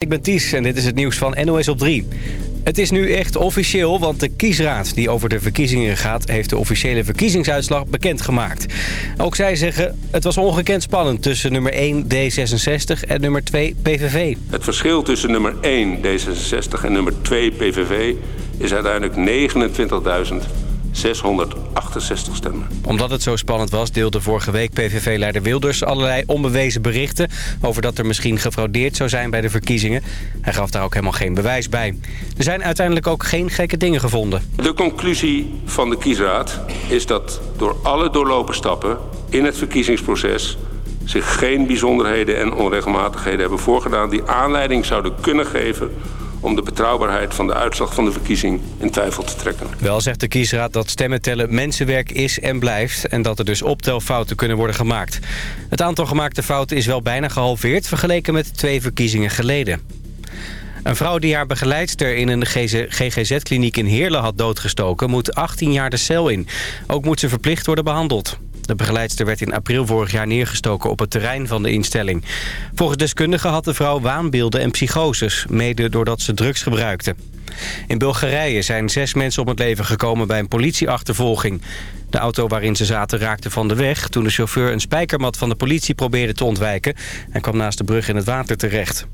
Ik ben Ties en dit is het nieuws van NOS op 3. Het is nu echt officieel, want de kiesraad die over de verkiezingen gaat... heeft de officiële verkiezingsuitslag bekendgemaakt. Ook zij zeggen, het was ongekend spannend tussen nummer 1 D66 en nummer 2 PVV. Het verschil tussen nummer 1 D66 en nummer 2 PVV is uiteindelijk 29.000 668 stemmen. Omdat het zo spannend was, deelde vorige week PVV-leider Wilders allerlei onbewezen berichten... over dat er misschien gefraudeerd zou zijn bij de verkiezingen. Hij gaf daar ook helemaal geen bewijs bij. Er zijn uiteindelijk ook geen gekke dingen gevonden. De conclusie van de kiesraad is dat door alle doorlopen stappen in het verkiezingsproces zich geen bijzonderheden en onregelmatigheden hebben voorgedaan... die aanleiding zouden kunnen geven om de betrouwbaarheid van de uitslag van de verkiezing in twijfel te trekken. Wel zegt de kiesraad dat stemmen tellen mensenwerk is en blijft... en dat er dus optelfouten kunnen worden gemaakt. Het aantal gemaakte fouten is wel bijna gehalveerd... vergeleken met twee verkiezingen geleden. Een vrouw die haar begeleidster in een GGZ-kliniek in Heerlen had doodgestoken... moet 18 jaar de cel in. Ook moet ze verplicht worden behandeld. De begeleidster werd in april vorig jaar neergestoken op het terrein van de instelling. Volgens deskundigen had de vrouw waanbeelden en psychoses, mede doordat ze drugs gebruikte. In Bulgarije zijn zes mensen om het leven gekomen bij een politieachtervolging. De auto waarin ze zaten raakte van de weg toen de chauffeur een spijkermat van de politie probeerde te ontwijken en kwam naast de brug in het water terecht.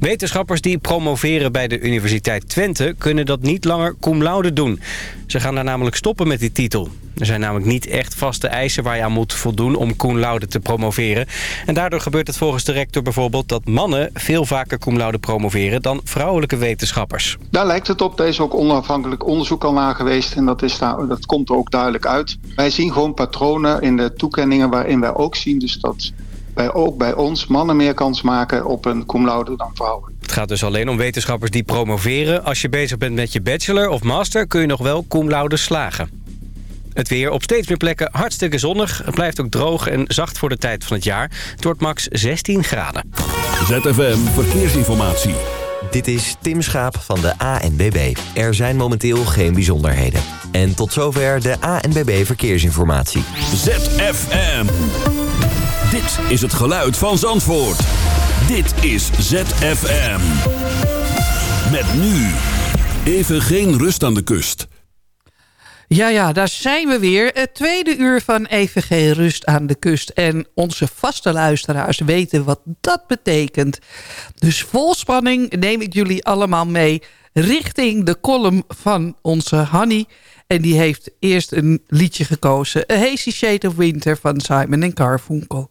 Wetenschappers die promoveren bij de Universiteit Twente... kunnen dat niet langer cum laude doen. Ze gaan daar namelijk stoppen met die titel. Er zijn namelijk niet echt vaste eisen waar je aan moet voldoen om cum laude te promoveren. En daardoor gebeurt het volgens de rector bijvoorbeeld dat mannen veel vaker cum laude promoveren dan vrouwelijke wetenschappers. Daar lijkt het op. Er is ook onafhankelijk onderzoek al naar geweest en dat, is dat komt er ook duidelijk uit. Wij zien gewoon patronen in de toekenningen waarin wij ook zien dus dat bij, ook bij ons mannen meer kans maken op een cum laude dan vrouwen. Het gaat dus alleen om wetenschappers die promoveren. Als je bezig bent met je bachelor of master kun je nog wel cum laude slagen. Het weer op steeds meer plekken hartstikke zonnig. Het blijft ook droog en zacht voor de tijd van het jaar. Het wordt max 16 graden. ZFM Verkeersinformatie. Dit is Tim Schaap van de ANBB. Er zijn momenteel geen bijzonderheden. En tot zover de ANBB Verkeersinformatie. ZFM. Dit is het geluid van Zandvoort. Dit is ZFM. Met nu. Even geen rust aan de kust. Ja, ja, daar zijn we weer. Het tweede uur van EVG Rust aan de Kust. En onze vaste luisteraars weten wat dat betekent. Dus vol spanning neem ik jullie allemaal mee... richting de column van onze Hanny. En die heeft eerst een liedje gekozen. A Hazy Shade of Winter van Simon en.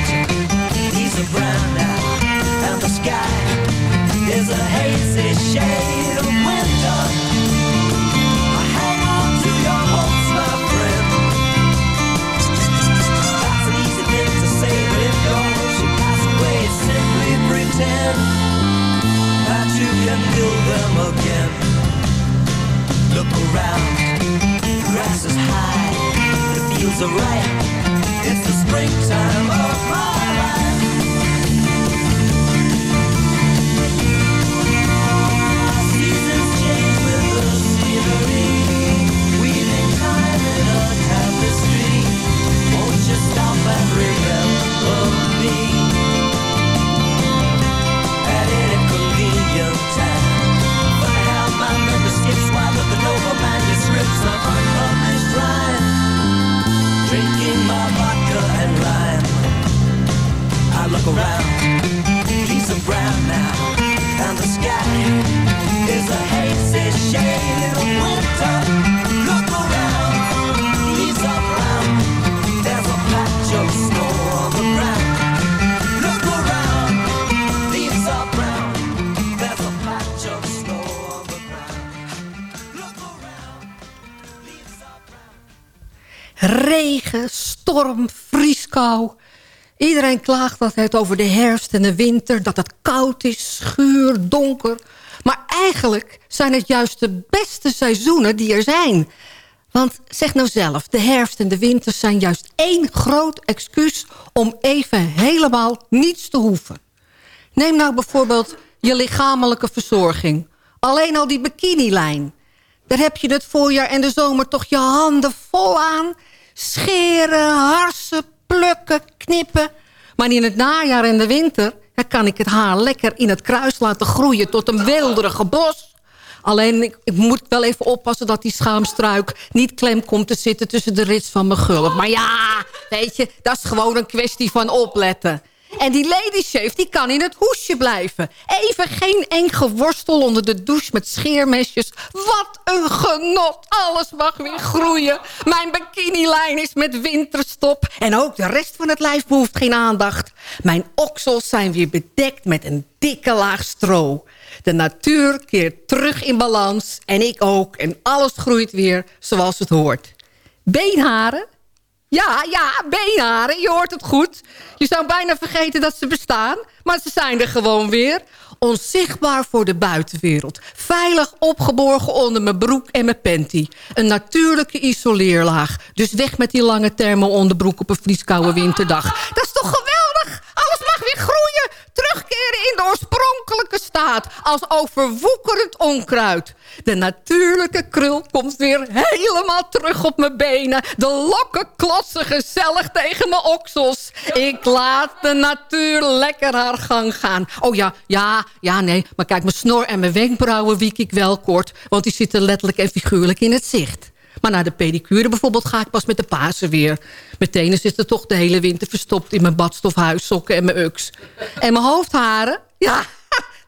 vrieskou. Iedereen klaagt altijd over de herfst en de winter... dat het koud is, schuur, donker. Maar eigenlijk zijn het juist de beste seizoenen die er zijn. Want zeg nou zelf, de herfst en de winter zijn juist één groot excuus... om even helemaal niets te hoeven. Neem nou bijvoorbeeld je lichamelijke verzorging. Alleen al die bikinilijn. Daar heb je het voorjaar en de zomer toch je handen vol aan. Scheren, harsen, plukken, knippen. Maar in het najaar en de winter... Kan ik het haar lekker in het kruis laten groeien tot een wilderige bos. Alleen ik, ik, moet wel even oppassen dat die schaamstruik niet klem komt te zitten tussen de rits van mijn gulp. Maar ja, weet je, dat is gewoon een kwestie van opletten. En die lady shave, die kan in het hoesje blijven. Even geen eng geworstel onder de douche met scheermesjes. Wat een genot. Alles mag weer groeien. Mijn bikinilijn is met winterstop. En ook de rest van het lijf behoeft geen aandacht. Mijn oksels zijn weer bedekt met een dikke laag stro. De natuur keert terug in balans. En ik ook. En alles groeit weer zoals het hoort. Beenharen? Ja, ja, beenharen, je hoort het goed. Je zou bijna vergeten dat ze bestaan, maar ze zijn er gewoon weer. Onzichtbaar voor de buitenwereld. Veilig opgeborgen onder mijn broek en mijn panty. Een natuurlijke isoleerlaag. Dus weg met die lange thermo-onderbroek op een vrieskoude winterdag. Dat is toch geweldig? Alles mag weer groeien. Terugkeren in de oorspronkelijke staat. Als overwoekerend onkruid. De natuurlijke krul komt weer helemaal terug op mijn benen. De lokken klossen gezellig tegen mijn oksels. Ik laat de natuur lekker haar gang gaan. Oh ja, ja, ja, nee. Maar kijk, mijn snor en mijn wenkbrauwen wiek ik wel kort. Want die zitten letterlijk en figuurlijk in het zicht. Maar naar de pedicure bijvoorbeeld ga ik pas met de Pasen weer. Mijn tenen zitten toch de hele winter verstopt in mijn badstofhuissokken en mijn uks. En mijn hoofdharen, ja,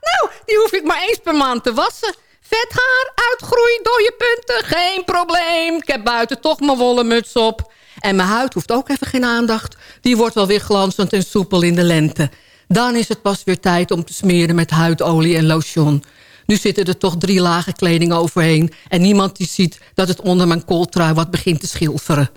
nou, die hoef ik maar eens per maand te wassen. Vet haar, uitgroei, dode punten, geen probleem. Ik heb buiten toch mijn wollen muts op. En mijn huid hoeft ook even geen aandacht. Die wordt wel weer glanzend en soepel in de lente. Dan is het pas weer tijd om te smeren met huidolie en lotion. Nu zitten er toch drie lagen kleding overheen... en niemand die ziet dat het onder mijn kooltrui wat begint te schilferen.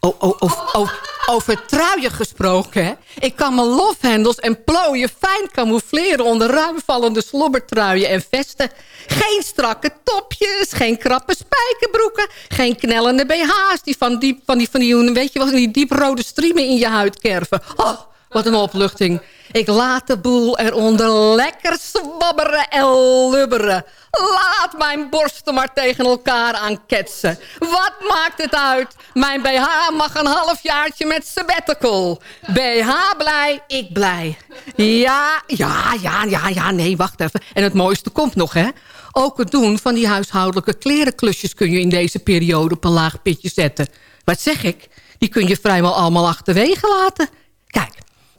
Oh, oh, oh, over truien gesproken, hè? Ik kan mijn lofhendels en plooien fijn camoufleren... onder ruimvallende slobbertruien en vesten. Geen strakke topjes, geen krappe spijkerbroeken... geen knellende BH's die van die, van die, van die, weet je wel, die dieprode striemen in je huid kerven. Oh, wat een opluchting. Ik laat de boel eronder lekker zwabberen en lubberen. Laat mijn borsten maar tegen elkaar aanketsen. Wat maakt het uit? Mijn BH mag een halfjaartje met sabbatical. BH blij, ik blij. Ja, ja, ja, ja, ja, nee, wacht even. En het mooiste komt nog, hè? Ook het doen van die huishoudelijke klerenklusjes... kun je in deze periode op een laag pitje zetten. Wat zeg ik? Die kun je vrijwel allemaal achterwege laten. Kijk,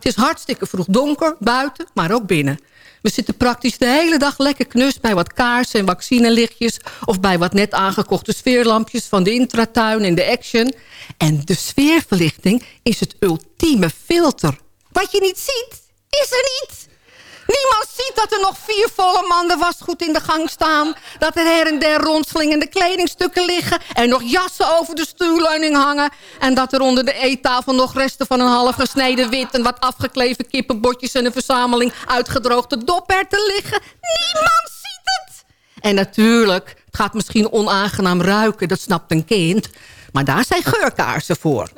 het is hartstikke vroeg donker, buiten, maar ook binnen. We zitten praktisch de hele dag lekker knus bij wat kaarsen en vaccinelichtjes... of bij wat net aangekochte sfeerlampjes van de intratuin en de action. En de sfeerverlichting is het ultieme filter. Wat je niet ziet, is er niet. Niemand ziet dat er nog vier volle manden wasgoed in de gang staan. Dat er her en der rondslingende kledingstukken liggen. En nog jassen over de stuurleuning hangen. En dat er onder de eettafel nog resten van een half gesneden wit... en wat afgekleven kippenbotjes en een verzameling uitgedroogde doperten liggen. Niemand ziet het! En natuurlijk, het gaat misschien onaangenaam ruiken, dat snapt een kind. Maar daar zijn geurkaarsen voor.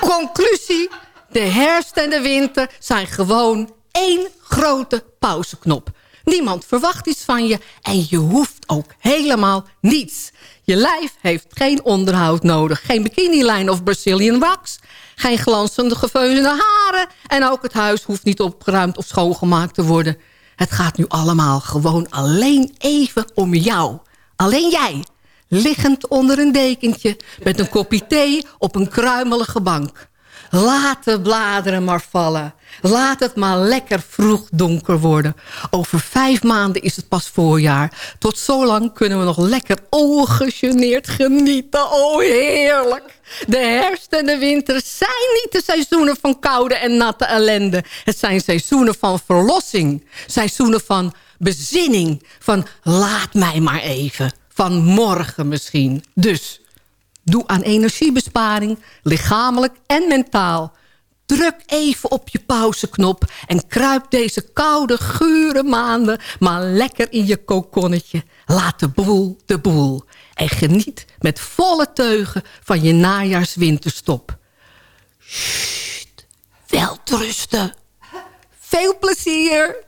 Conclusie, de herfst en de winter zijn gewoon één grote pauzeknop. Niemand verwacht iets van je en je hoeft ook helemaal niets. Je lijf heeft geen onderhoud nodig. Geen bikinilijn of Brazilian wax. Geen glanzende geveulende haren. En ook het huis hoeft niet opgeruimd of schoongemaakt te worden. Het gaat nu allemaal gewoon alleen even om jou. Alleen jij. Liggend onder een dekentje. Met een kopje thee op een kruimelige bank. Laat de bladeren maar vallen. Laat het maar lekker vroeg donker worden. Over vijf maanden is het pas voorjaar. Tot zo lang kunnen we nog lekker ongegeneerd genieten. Oh, heerlijk. De herfst en de winter zijn niet de seizoenen van koude en natte ellende. Het zijn seizoenen van verlossing. Seizoenen van bezinning. Van laat mij maar even. Van morgen misschien. Dus Doe aan energiebesparing, lichamelijk en mentaal. Druk even op je pauzeknop en kruip deze koude, gure maanden... maar lekker in je kokonnetje. Laat de boel de boel. En geniet met volle teugen van je najaarswinterstop. Sst, welterusten. Veel plezier!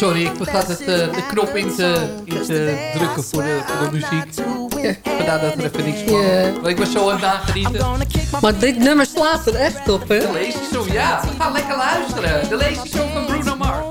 Sorry, ik vergat het, uh, de knop in te, in te drukken voor de, voor de muziek. Vandaar dat er even niks kwam. Yeah. Maar ik was zo aan het nagenieten. Maar dit nummer slaat er echt op, hè? De Lazy Song, ja. We gaan lekker luisteren. De Lazy Song van Bruno Mars.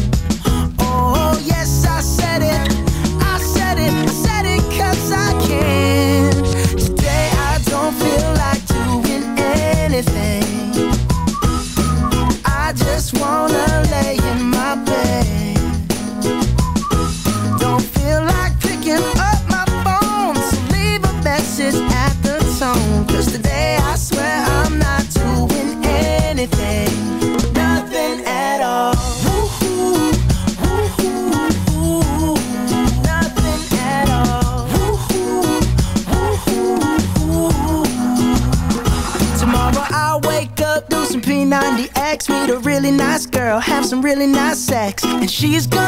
she's good.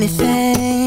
Anything.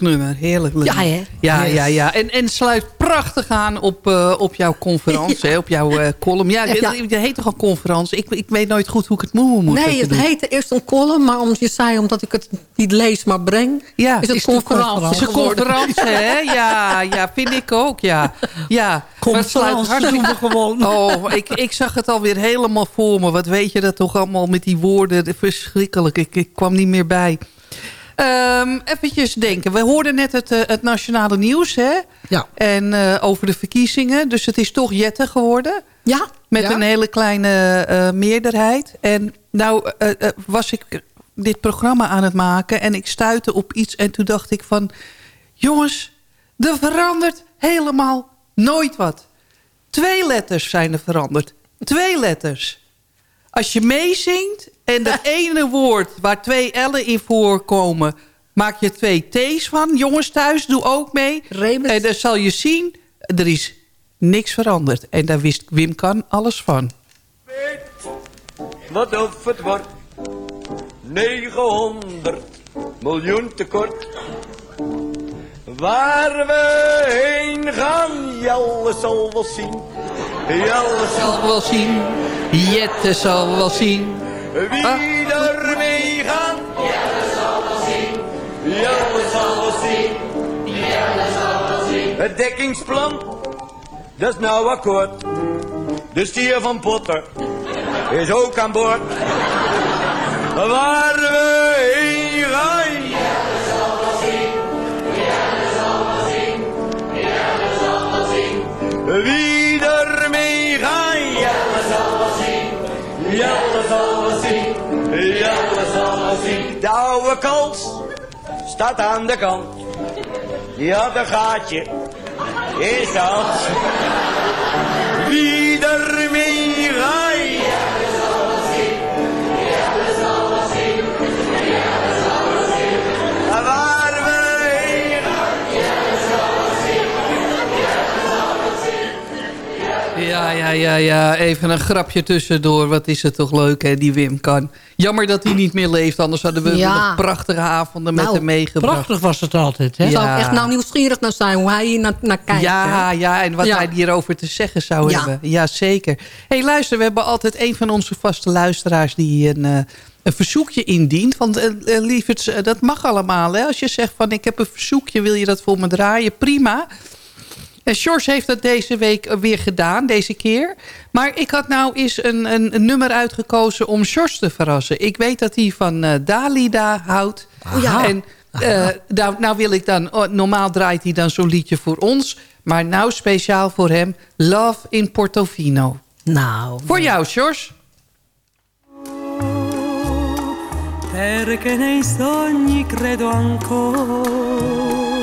Heerlijk nummer, heerlijk nummer. Ja, hè? Ja, Yes. ja, ja. En, en sluit prachtig aan op, eh, op jouw conferentie, op jouw eh, column. Ja, Ja. Het, het heet toch al conferentie? Ik, ik weet nooit goed hoe ik het moe moet Nee, het doen. heette eerst een column, maar omdat je zei omdat ik het niet lees maar breng, Ja, is het is conferentie Het is een conferentie, hè? Ja, ja, vind ik ook, ja. ja het sluit hartstikke gewoon. Oh, ik, ik zag het alweer helemaal voor me. Wat weet je dat toch allemaal met die woorden? Verschrikkelijk, ik, ik kwam niet meer bij. Eventjes denken. We hoorden net het, eh, het nationale nieuws, hè? Ja. En eh, over de verkiezingen. Dus het is toch Jette geworden. Ja, Met ja. een hele kleine eh, meerderheid. En nou was ik dit programma aan het maken en ik stuitte op iets en toen dacht ik van... jongens, er verandert helemaal nooit wat. Twee letters zijn er veranderd. Twee letters. Als je meezingt en dat ene woord waar twee L'en in voorkomen... maak je twee T's van. Jongens thuis, doe ook mee. En dan zal je zien, er is niks veranderd. En daar wist Wim Kan alles van. Wat of het wordt 900 miljoen tekort. Waar we heen gaan, Jelle zal wel zien. Jelle zal zal wel zien. Jette zal wel zien. Wie Ah. er mee gaan. Jelle zal wel zien. Jelle zal wel zien. Het dekkingsplan, dat is nou akkoord. De stier van Potter is ook aan boord. Waar we heen gaan. Jelle zal wel zien. Jelle zal wel zien. Jelle zal wel zien. Wie De oude kals staat aan de kant. Die had een gaatje. Is dat? Ja, ja, ja, ja. Even een grapje tussendoor. Wat is het toch leuk, hè, die Wim kan. Jammer dat hij niet meer leeft. Anders hadden we Ja. nog prachtige avonden met Nou, hem meegebracht. Prachtig was het altijd, hè? Ja. Zou ik echt nou nieuwsgierig naar zijn hoe hij hier naar, naar kijkt. Ja, hè? ja, en wat Ja. hij hierover te zeggen zou Ja. hebben. Ja, zeker. hey, luister, we hebben altijd een van onze vaste luisteraars... die een, eh, een verzoekje indient. Want lieverds, eh, dat mag allemaal. Hè? Als je zegt van ik heb een verzoekje, wil je dat voor me draaien? Prima. En George heeft dat deze week eh, weer gedaan, deze keer. Maar ik had nou eens een, een, een nummer uitgekozen om George te verrassen. Ik weet dat hij van eh, Dalida houdt. ja. En eh, nou, nou wil ik dan... oh, normaal draait hij dan zo'n liedje voor ons. Maar nou speciaal voor hem. Love in Portofino. Nou, Voor jou, George. perché nei sogni credo ancora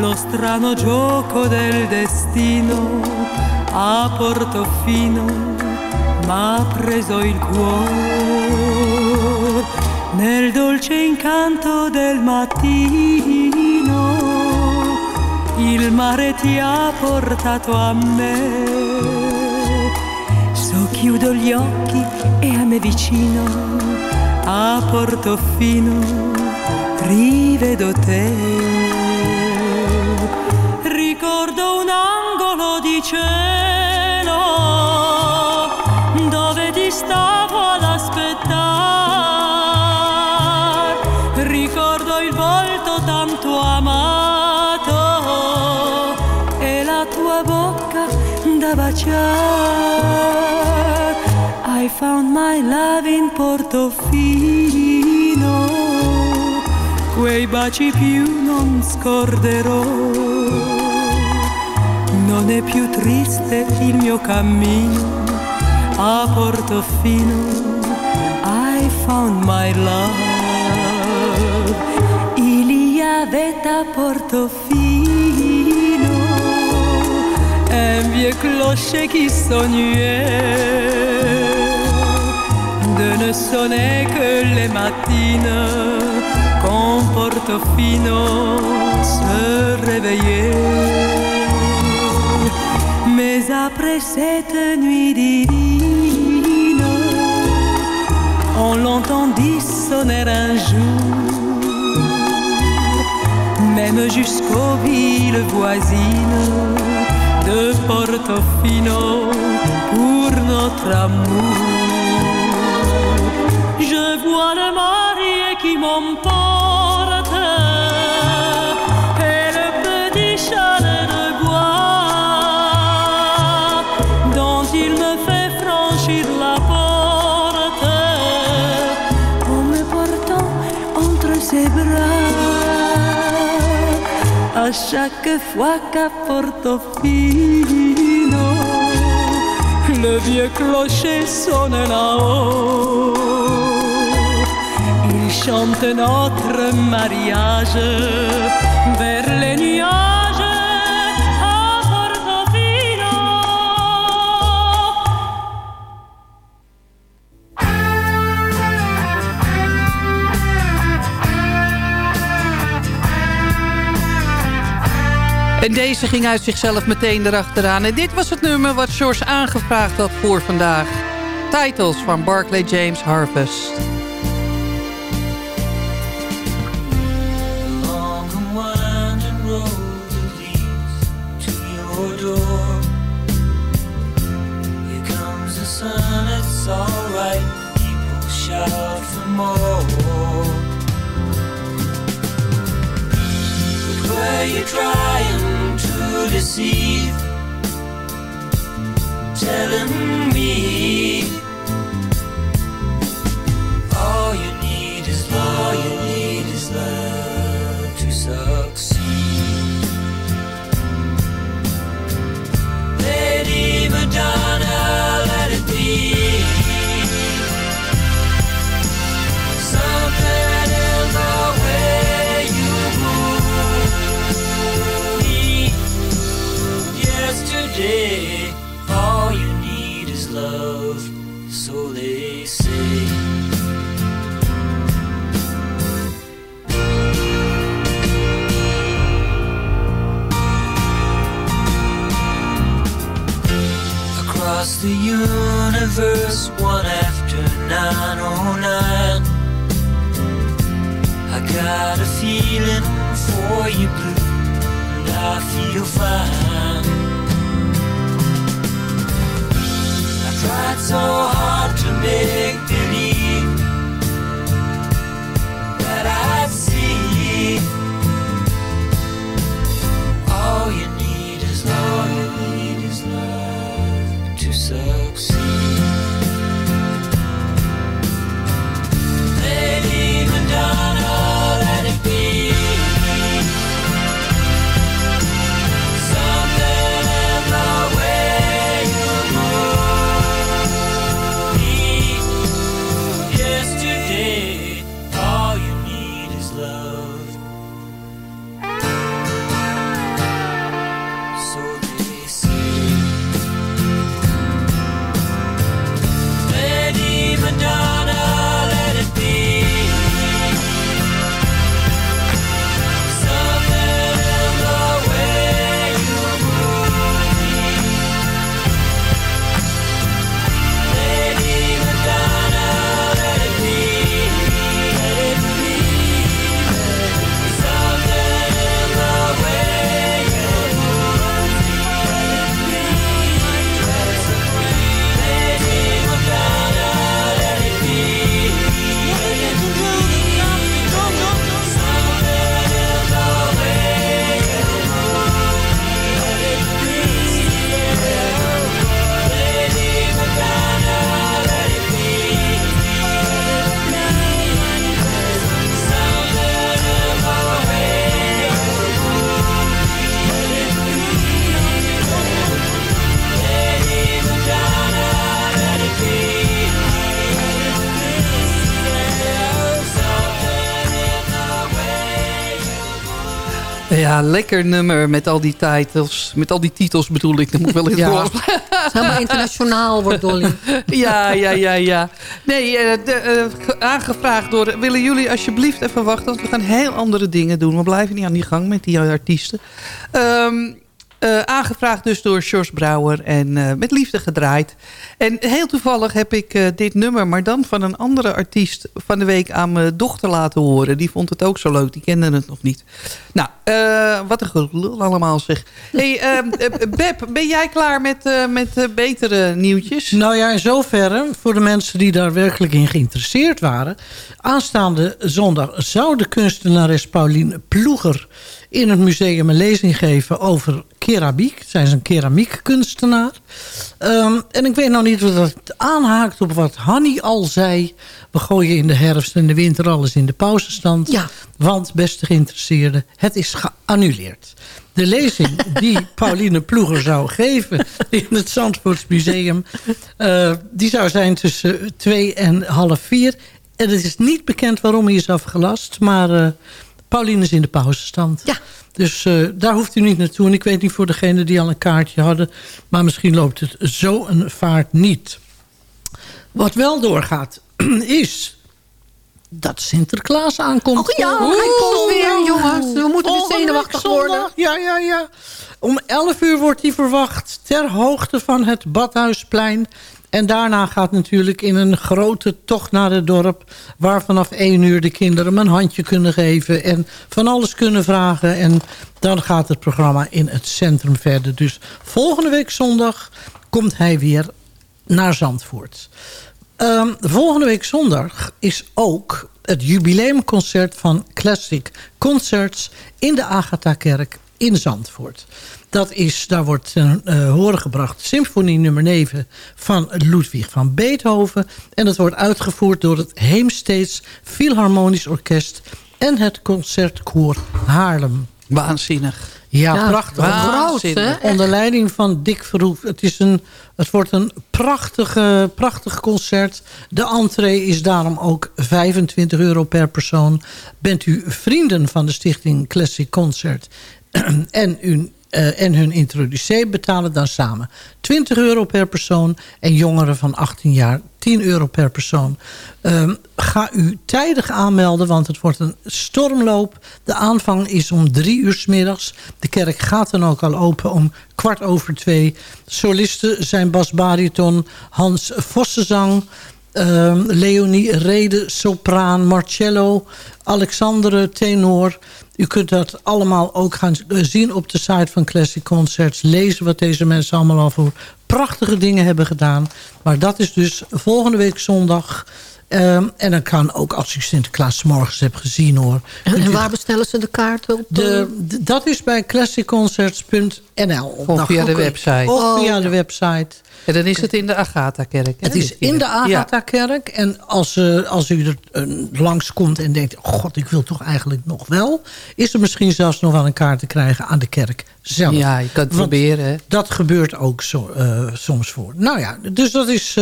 lo strano gioco del destino a Portofino m'ha preso il cuore nel dolce incanto del mattino il mare ti ha portato a me So chiudo gli occhi e a me vicino, a Portofino, rivedo te. Angolo di cielo dove ti stavo ad aspettare. Ricordo il volto tanto amato e la tua bocca da baciare. I found my love in Portofino, quei baci più non scorderò. Non è più triste il mio cammino a Portofino. I found my love. Il y avait à Portofino un vieux clocher qui sonnait de ne sonner que les matines quand Portofino se réveillait. Mais après cette nuit divine, on l'entendit sonner un jour, même jusqu'aux villes voisines de Portofino pour notre amour. Je vois le marié qui m'emporte chaque fois qu'à Portofino le vieux clocher sonne là-haut. Il chante notre mariage vers En deze ging uit zichzelf meteen erachteraan. En dit was het nummer wat George aangevraagd had voor vandaag. Titles van Barclay James Harvest. Ja, lekker nummer met al die titels. Met al die titels bedoel ik. Dat moet wel in Ja. Het helemaal internationaal wordt Dolly. Ja, ja, ja, ja. Nee, eh, de, eh, ge- aangevraagd door... Willen jullie alsjeblieft even wachten? Want we gaan heel andere dingen doen. We blijven niet aan die gang met die artiesten. Ehm, eh, aangevraagd dus door George Brouwer en eh, met liefde gedraaid. En heel toevallig heb ik eh, dit nummer, maar dan van een andere artiest... van de week aan mijn dochter laten horen. Die vond het ook zo leuk, die kende het nog niet. Nou, wat een gelul allemaal zeg. Hey, Beb, ben jij klaar met, met betere nieuwtjes? Nou ja, in zoverre, voor de mensen die daar werkelijk in geïnteresseerd waren... aanstaande zondag zou de kunstenares Pauline Ploeger... in het museum een lezing geven over keramiek. Zij is een keramiekkunstenaar. Ehm, en ik weet nog niet of dat aanhaakt op wat Hanny al zei. We gooien in de herfst en de winter alles in de pauzestand. Ja. Want, beste geïnteresseerden, het is geannuleerd. De lezing die Pauline Ploeger zou geven in het Zandvoortsmuseum... eh, die zou zijn tussen twee en half vier. En het is niet bekend waarom hij is afgelast. Maar eh, Pauline is in de pauzestand. Ja. Dus eh, daar hoeft u niet naartoe. En ik weet niet voor degenen die al een kaartje hadden... maar misschien loopt het zo een vaart niet. Wat wel doorgaat, is dat Sinterklaas aankomt. Oh ja, hij komt weer, jongens. We moeten weer zenuwachtig worden. Ja, ja, ja. Om 11 uur wordt hij verwacht ter hoogte van het Badhuisplein. En daarna gaat natuurlijk in een grote tocht naar het dorp... waar vanaf 1 uur de kinderen een handje kunnen geven... en van alles kunnen vragen. En dan gaat het programma in het centrum verder. Dus volgende week zondag komt hij weer naar Zandvoort. Ehm, volgende week zondag is ook het jubileumconcert van Classic Concerts... in de Agatha-kerk in Zandvoort. Dat is, daar wordt ten uh, horen gebracht symfonie nummer 9 van Ludwig van Beethoven. En dat wordt uitgevoerd door het Heemsteeds Philharmonisch Orkest... en het Concertkoor Haarlem. Waanzinnig. Ja, Ja, prachtig. groot, hè? Onder leiding van Dick Verhoef. Het, is een, het wordt een prachtige, prachtig concert. De entree is daarom ook 25 euro per persoon. Bent u vrienden van de stichting Classic Concert... en, u, eh, en hun introducee betalen dan samen 20 euro per persoon... en jongeren van 18 jaar 10 euro per persoon. Ehm, ga u tijdig aanmelden, want het wordt een stormloop. De aanvang is om drie uur 's middags. De kerk gaat dan ook al open om kwart over twee. Solisten zijn Bas Bariton, Hans Vossenzang... Ehm, Leonie Rede, sopraan, Marcello, Alexandre, tenor. U kunt dat allemaal ook gaan zien op de site van Classic Concerts. Lezen wat deze mensen allemaal al voor prachtige dingen hebben gedaan. Maar dat is dus volgende week zondag. Ehm, en dan kan ook als u Sinterklaas morgens hebt gezien hoor. En, waar bestellen ze de kaarten op? de, de- dat is bij classicconcerts.nl. Of via de website. Of via de website. En dan is het in de Agatha-kerk. Het is in de. Agatha-kerk. En als, eh, als u er eh, langskomt en denkt... "Oh god, ik wil toch eigenlijk nog wel... is er misschien zelfs nog wel een kaart te krijgen aan de kerk zelf. Ja, je kan het Want proberen. hè. Dat gebeurt ook zo, eh, soms voor. Nou ja, dus dat is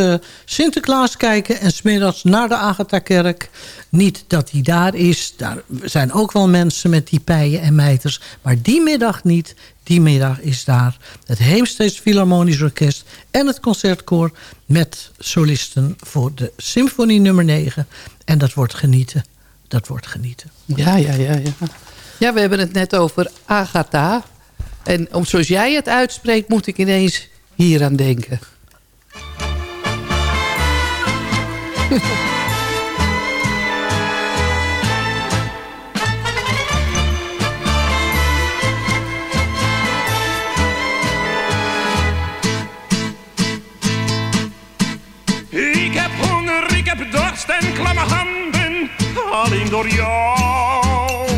Sinterklaas kijken... en smiddags naar de Agatha-kerk. Niet dat hij daar is. Daar zijn ook wel mensen met die pijen en mijters. Maar die middag niet. Die middag is daar het Heemsteeds Philharmonisch Orkest... en het Concertkoor met solisten voor de symfonie nummer 9. En dat wordt genieten. Dat wordt genieten. Ja, ja, ja, ja. Ja, we hebben het net over Agatha. En om, zoals jij het uitspreekt, moet ik ineens hier aan denken. Ik heb honger, ik heb dorst en klamme handen, alleen door jou.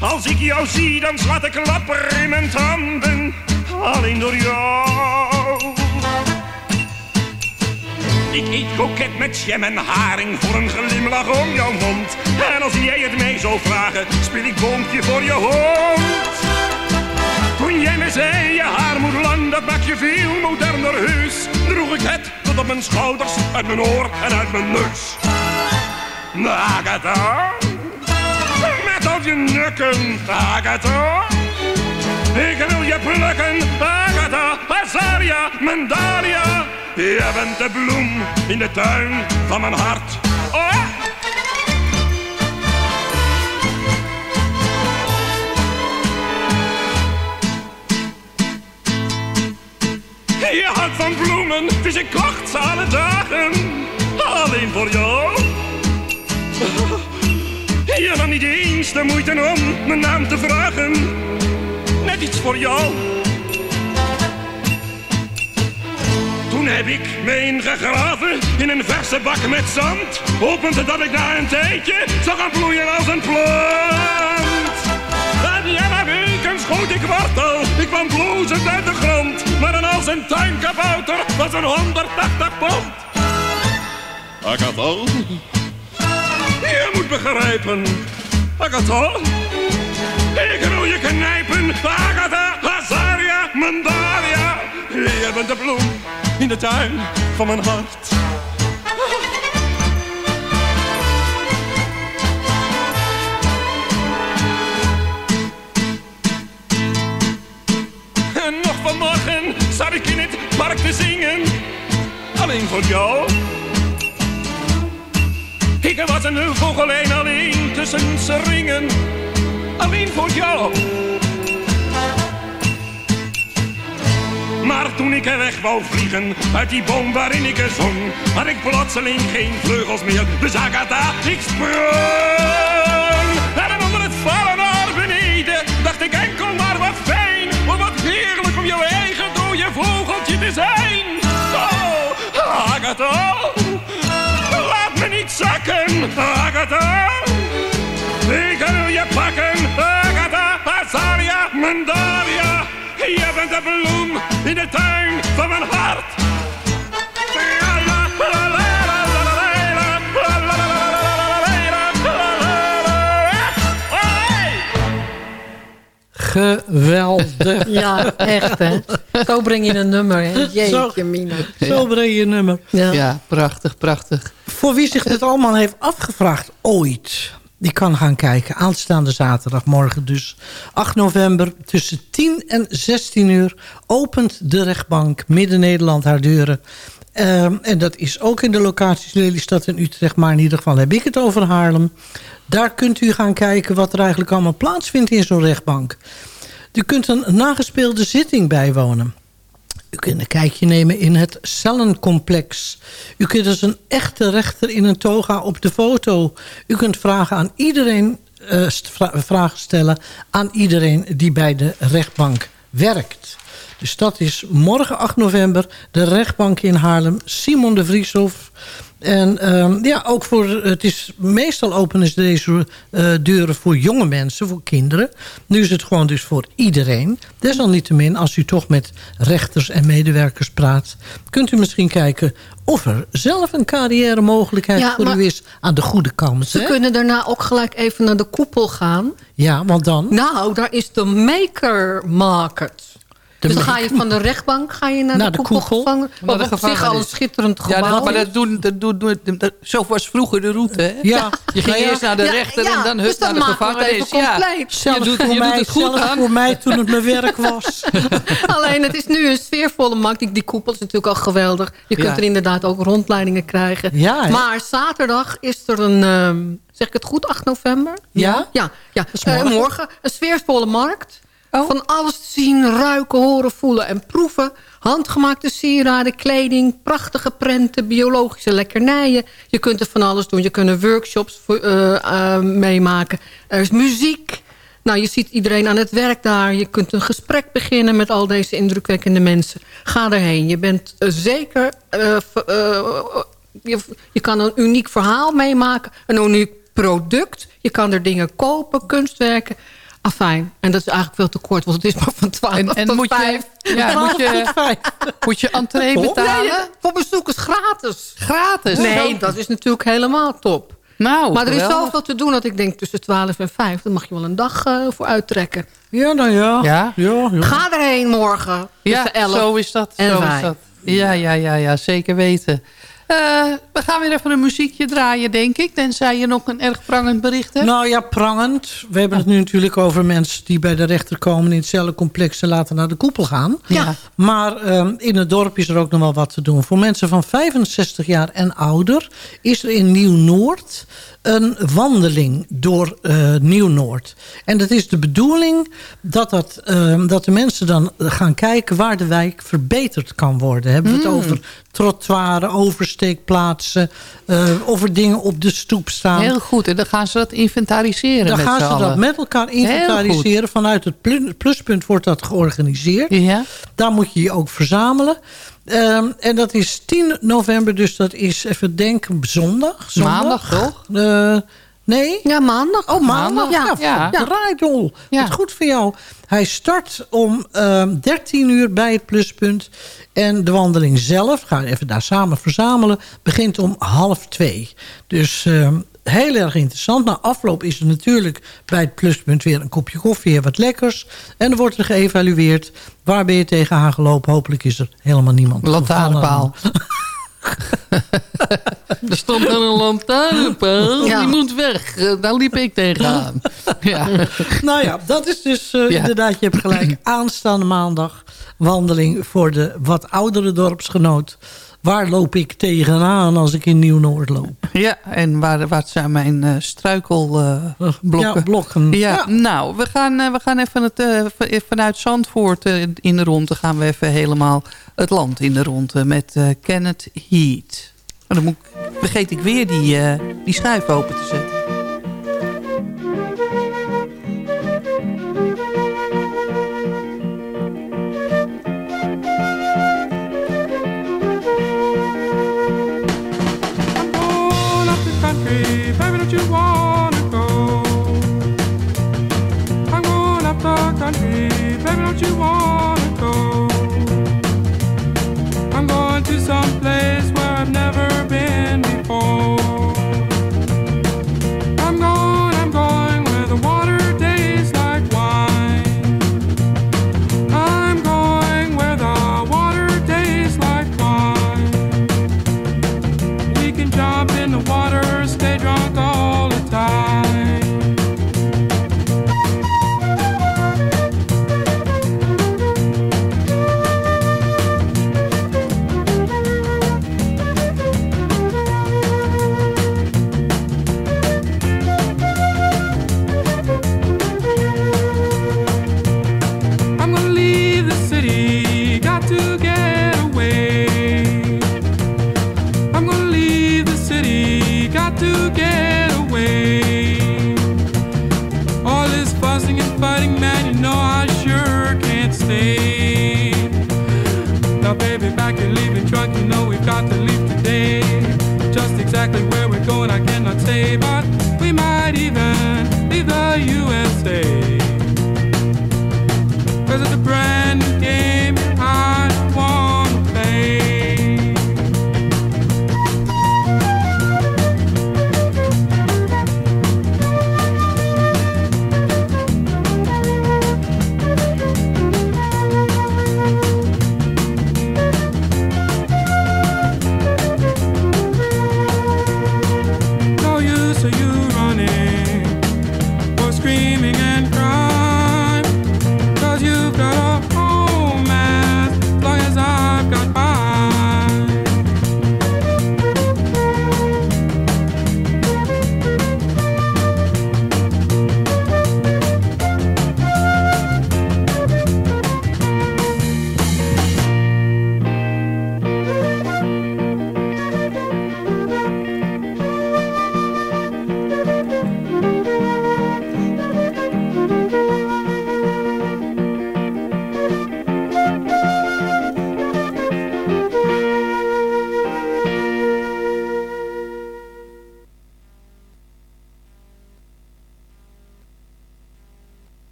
Als ik jou zie, dan slaat ik klapper in mijn tanden, alleen door jou. Ik eet koket met jam en haring voor een glimlach om jouw mond. En als jij het mij zou vragen, speel ik boontje voor je hond. Toen jij me zei, je haar moet lang, dat maakt je veel moderner heus. Droeg ik het tot op mijn schouders, uit mijn oor en uit mijn neus. Agatha, met al je nukken, Agatha. Ik wil je plukken, Agatha, Azaria, mijn Je bent de bloem in de tuin van mijn hart. Oh. Je houdt van bloemen, dus ik kocht ze alle dagen. Alleen voor jou. Je nam niet eens de moeite om mijn naam te vragen. Net iets voor jou. Toen heb ik me ingegraven in een verse bak met zand. Hopend dat ik na een tijdje zou gaan bloeien als een plant. En ja, na weken schoot ik wortel. Ik kwam bloezend uit de grond. Maar dan als een tuinkabouter was een 180 pond. Agatha, je moet begrijpen. Agatha, ik wil je knijpen. Agatha, Azaria, Mandaria. Je bent de bloem in de tuin van mijn hart. En nog vanmorgen zat ik in het park te zingen. Alleen voor jou. Ik was een vogelijn alleen tussen ze ringen. Alleen voor jou. Maar toen ik er weg wou vliegen uit die boom waarin ik er zong, had ik plotseling geen vleugels meer. Dus Agatha, ik sprong. En onder het vallen naar beneden dacht ik enkel maar wat fijn. Maar wat heerlijk om jouw eigen dode vogeltje te zijn. Oh, Agatha. Laat me niet zakken, Agatha. Ik wil je pakken, Agatha, Azaria, mijn Je bent de bloem in de tuin van mijn hart. Geweldig. Ja, echt hè. Zo breng je een nummer. Hè. Zo- Jeetje mina. Zo breng je een nummer. Ja. Ja, prachtig, prachtig. Voor wie zich dit allemaal heeft afgevraagd ooit... die kan gaan kijken. Aanstaande zaterdag, morgen dus. 8 november, tussen 10 en 16 uur... opent de rechtbank Midden-Nederland haar deuren. Ehm, en dat is ook in de locaties Lelystad en Utrecht... maar in ieder geval heb ik het over Haarlem. Daar kunt u gaan kijken wat er eigenlijk allemaal plaatsvindt in zo'n rechtbank. U kunt een nagespeelde zitting bijwonen. U kunt een kijkje nemen in het cellencomplex. U kunt als een echte rechter in een toga op de foto. U kunt vragen aan iedereen, eh, vragen stellen aan iedereen die bij de rechtbank werkt. Dus dat is morgen 8 november, de rechtbank in Haarlem. Simon de Vrieshof. En ehm, ja, ook voor, het is meestal open is deze eh, deuren voor jonge mensen, voor kinderen. Nu is het gewoon dus voor iedereen. Desalniettemin, als u toch met rechters en medewerkers praat... kunt u misschien kijken of er zelf een carrière mogelijkheid Ja, voor u is aan de goede kant. Ze hè? kunnen daarna ook gelijk even naar de koepel gaan. Ja, want dan... Nou, daar is de maker market. De dus dan ga je van de rechtbank ga je naar, Naar de, de koepel, koepel. gevangen. Naar de Wat op zich al een gevangenis. schitterend gebouw. Ja, dat, maar is. dat doen, dat doen, doen- dat- zo was vroeger de route, hè? Ja. Je ging Ja, eerst naar de Ja, rechter ja, en dan dus naar de het gevangenis. Ja. Zelfs, Je doet- voor, je doet mij, het goed zelfs aan. voor mij toen het mijn werk was. Alleen het is nu een sfeervolle markt. Die, koepel is natuurlijk al geweldig. Je kunt Ja. er inderdaad ook rondleidingen krijgen. Maar zaterdag is er een... ehm, zeg ik het goed? 8 november? Ja? Ja, ja. is Eh, morgen. morgen. Een sfeervolle markt. Oh. Van alles te zien, ruiken, horen, voelen en proeven. Handgemaakte sieraden, kleding, prachtige prenten, biologische lekkernijen. Je kunt er van alles doen. Je kunt workshops voor, eh, eh, meemaken. Er is muziek. Nou, je ziet iedereen aan het werk daar. Je kunt een gesprek beginnen met al deze indrukwekkende mensen. Ga erheen. Je bent eh, zeker... je kan een uniek verhaal meemaken. Een uniek product. Je kan er dingen kopen, kunstwerken. Afijn. En dat is eigenlijk veel te kort, want het is maar van 12 En, en tot moet, je, 5. ja, moet, je, moet je entree betalen? Nee, voor bezoekers gratis. Gratis? Nee, dat is natuurlijk helemaal top. Nou, Maar er is zoveel te doen dat ik denk tussen 12 en 5... daar mag je wel een dag eh, voor uittrekken. Ja, nou ja. Ja? ja, ja. Ga erheen morgen. Ja, tussen 11 zo is dat. en Zo is dat. Ja, ja, ja, ja, zeker weten. Eh, we gaan weer even een muziekje draaien, denk ik. Tenzij je nog een erg prangend bericht hebt. Nou ja, prangend. We hebben het nu natuurlijk over mensen die bij de rechter komen... in het cellencomplex en later naar de koepel gaan. Ja. Maar ehm, in het dorp is er ook nog wel wat te doen. Voor mensen van 65 jaar en ouder is er in Nieuw-Noord een wandeling door eh, Nieuw-Noord. En dat is de bedoeling dat, dat, ehm, dat de mensen dan gaan kijken... waar de wijk verbeterd kan worden. Hebben we het over trottoiren, oversteekplaatsen... eh, of er dingen op de stoep staan. Heel goed. En dan gaan ze dat inventariseren Dan met gaan ze dat met elkaar inventariseren. Vanuit het plu- pluspunt wordt dat georganiseerd. Ja? Daar moet je je ook verzamelen. Ehm, en dat is 10 november, dus dat is even denken zondag. zondag. Maandag, toch? Eh, nee? Ja, maandag. Oh, maandag. Maandag, Ja, ja. Ja. Wat goed voor jou. Hij start om ehm 13 uur bij het pluspunt. En de wandeling zelf, gaan we even daar samen verzamelen... begint om half twee. Dus ehm, heel erg interessant. Na afloop is er natuurlijk bij het pluspunt weer een kopje koffie en wat lekkers. En er wordt er geëvalueerd. Waar ben je tegen aangelopen? Hopelijk is er helemaal niemand. Lantaarnpaal. Er stond er een lantaarnpaal. Ja. Die moet weg. Eh, Daar liep ik tegenaan. ja. Nou ja, dat is dus eh, Ja. inderdaad, je hebt gelijk. Aanstaande maandag wandeling voor de wat oudere dorpsgenoot. Waar loop ik tegenaan als ik in Nieuw-Noord loop? ja, en waar, waar zijn mijn eh struikelblokken? Ja, blokken. Ja, Ja. nou, we gaan, eh, we gaan even het, eh, vanuit Zandvoort in de ronde... gaan we even helemaal het land in de ronde met Kenneth Heat. Maar dan moet, ik- vergeet ik weer die, die schuif open te zetten.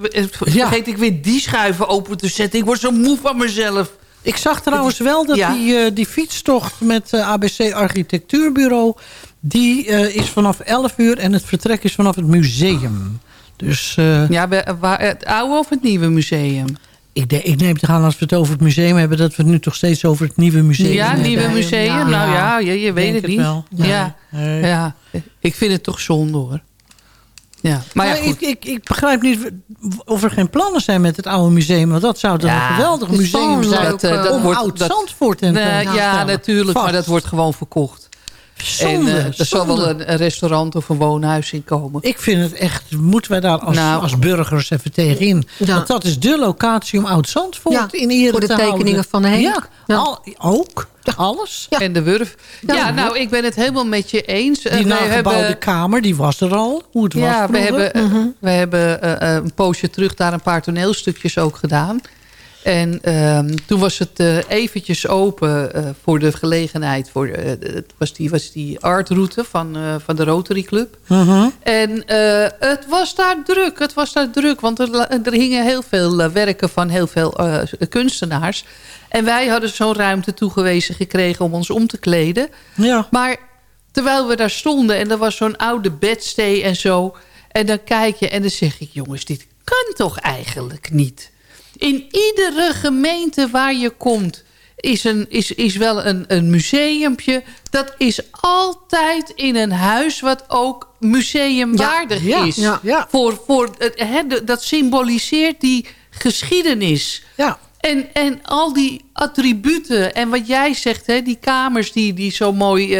Vergeet ik weer die schuiven open te zetten. Ik word zo moe van mezelf. Ik zag trouwens wel dat Ja. die, eh, die fietstocht met eh, ABC Architectuurbureau... die eh, is vanaf 11 uur en het vertrek is vanaf het museum. Dus Ja, waar, het oude of het nieuwe museum? ik, de- ik neem te gaan als we het over het museum hebben... dat we het nu toch steeds over het nieuwe museum ja, hebben. nieuwe museum. Ja. Nou ja, je, je weet het het niet. wel. Ja. Nee. ja, ik vind het toch zonde hoor. Ja, maar ja, Maar goed. ik, ik, ik begrijp niet of er geen plannen zijn met het oude museum. Want dat zou toch Ja, een geweldig museum zijn dat, eh, dat om wordt- oud dat- Zandvoort in Nee, ja, natuurlijk, maar dat wordt gewoon verkocht. Zonde, en eh, er zal wel een, een restaurant of een woonhuis in komen. Ik vind het echt, moeten wij daar als, Nou. als burgers even tegenin. Ja. Want dat is de locatie om oud Zandvoort Ja, in ere voor de te tekeningen houden. van Henk. Ja, Ja. Al, ook. Alles. Ja. En de Wurf. Ja, Ja. nou, ik ben het helemaal met je eens. Die wij nagebouwde hebben- kamer, die was er al. Hoe het was Ja, we vroeger. hebben, eh, we hebben eh, een poosje terug daar een paar toneelstukjes ook gedaan. En ehm, toen was het eventjes open voor de gelegenheid. Voor, het was die, was die artroute van, van de Rotary Club. Mhm. En het was daar druk. Het was daar druk, want er, er hingen heel veel werken van heel veel kunstenaars. En wij hadden zo'n ruimte toegewezen gekregen om ons om te kleden. Ja. Maar terwijl we daar stonden en er was zo'n oude bedstee en zo... en dan kijk je en dan zeg ik... jongens, dit kan toch eigenlijk niet? In iedere gemeente waar je komt... is, een, is, is wel een, een museumpje. Dat is altijd in een huis wat ook museumwaardig Ja, is. ja, ja. Voor, voor het, hè, de- dat symboliseert die geschiedenis. Ja. En, en al die attributen. En wat jij zegt, hè, die kamers die, die zo mooi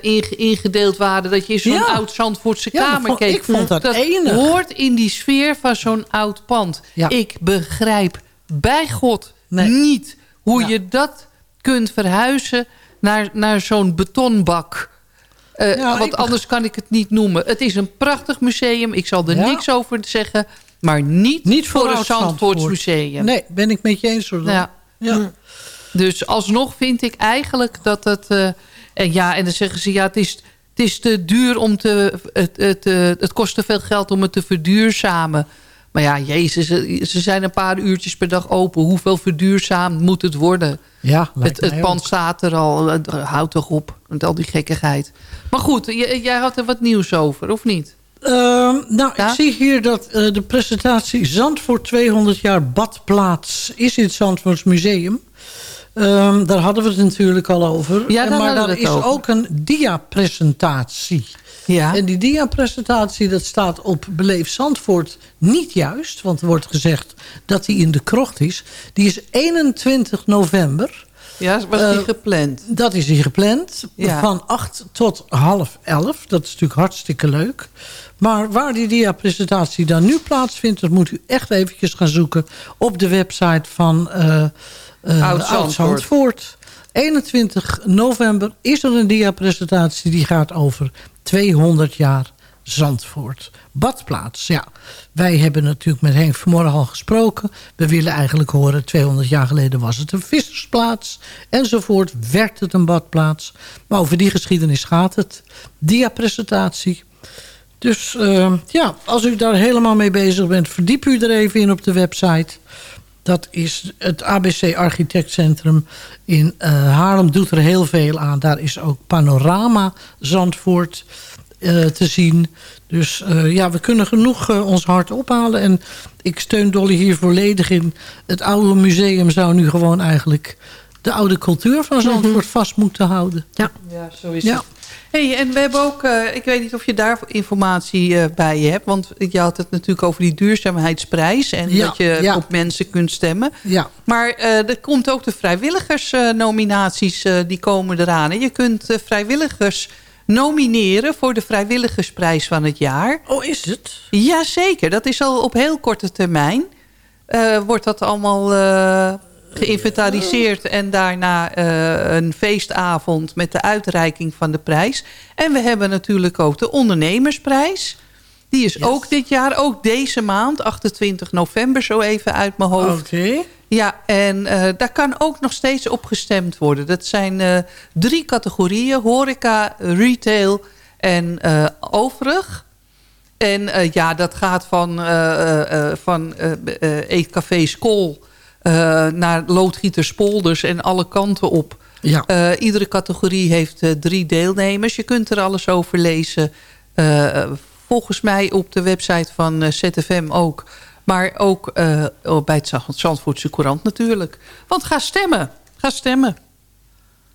inge- ingedeeld waren. Dat je in zo'n Ja. oud Zandvoortse Ja, kamer vond- keek. ik vond dat enig. hoort in die sfeer van zo'n oud pand. Ja. Ik begrijp bij God Nee. niet hoe je dat kunt verhuizen naar, naar zo'n betonbak. Ja, want anders kan ik het niet noemen. Het is een prachtig museum. Ik zal er Ja. niks over zeggen. Maar niet, Niet voor voor Zandvoorts Zandvoort. museum. Nee, ben ik met je eens. Hoor. Ja. Ja. Dus alsnog vind ik eigenlijk dat het... eh, en ja, en dan zeggen ze... ja, het is, het is te duur om te... Het, het, eh, het kost te veel geld om het te verduurzamen. Maar ja, jezus, ze, ze zijn een paar uurtjes per dag open. Hoeveel verduurzaamd moet het worden? Ja, Het, het ook. pand staat er al. eh, Houd toch op. Met al die gekkigheid. Maar goed, jij had er wat nieuws over, of niet? Ehm, nou, Ja? ik zie hier dat eh, de presentatie Zandvoort 200 jaar badplaats is in het Zandvoorts Museum. Ehm, daar hadden we het natuurlijk al over. Ja, daar maar daar is over. ook een dia-presentatie. Ja. En die dia-presentatie dat staat op Beleef Zandvoort niet juist. Want er wordt gezegd dat die in de krocht is. Die is 21 november. Ja, was Eh, die gepland? Dat is hier gepland. Ja. Van 8 tot half 11. Dat is natuurlijk hartstikke leuk. Maar waar die dia-presentatie dan nu plaatsvindt... dat moet u echt eventjes gaan zoeken... op de website van eh, eh, Oud-Zandvoort. Oud-Zandvoort. 21 november is er een dia-presentatie die gaat over 200 jaar Zandvoort. Badplaats, ja. Wij hebben natuurlijk met Henk vanmorgen al gesproken. We willen eigenlijk horen, 200 jaar geleden was het een vissersplaats. Enzovoort, werd het een badplaats. Maar over die geschiedenis gaat het. Dia-presentatie. Dus uh, ja, als u daar helemaal mee bezig bent... verdiep u er even in op de website. Dat is het ABC Architectcentrum in uh, Haarlem. Doet er heel veel aan. Daar is ook Panorama Zandvoort uh, te zien. Dus uh, ja, we kunnen genoeg uh, ons hart ophalen. En ik steun Dolly hier volledig in. Het oude museum zou nu gewoon eigenlijk... de oude cultuur van Zandvoort mm -hmm. vast moeten houden. Ja, ja zo is ja. het. Hey, en we hebben ook, uh, ik weet niet of je daar informatie uh, bij je hebt. Want je had het natuurlijk over die duurzaamheidsprijs. En ja, dat je ja. op mensen kunt stemmen. Ja. Maar uh, er komt ook de vrijwilligersnominaties, die komen eraan. En je kunt vrijwilligers nomineren voor de vrijwilligersprijs van het jaar. Oh, is het? Jazeker, dat is al op heel korte termijn. wordt dat allemaal geïnventariseerd en daarna uh, een feestavond met de uitreiking van de prijs. En we hebben natuurlijk ook de ondernemersprijs. Die is yes. ook dit jaar, ook deze maand, 28 november, zo even uit mijn hoofd. Oké. Okay. Ja, en uh, daar kan ook nog steeds op gestemd worden. Dat zijn uh, drie categorieën, horeca, retail en overig. En ja, dat gaat van, van eetcafé uh, naar loodgieterspolders en alle kanten op. Ja. Uh, iedere categorie heeft uh, drie deelnemers. Je kunt er alles over lezen. volgens mij op de website van ZFM ook. Maar ook bij het Zandvoortse Courant natuurlijk. Want ga stemmen. Ga stemmen.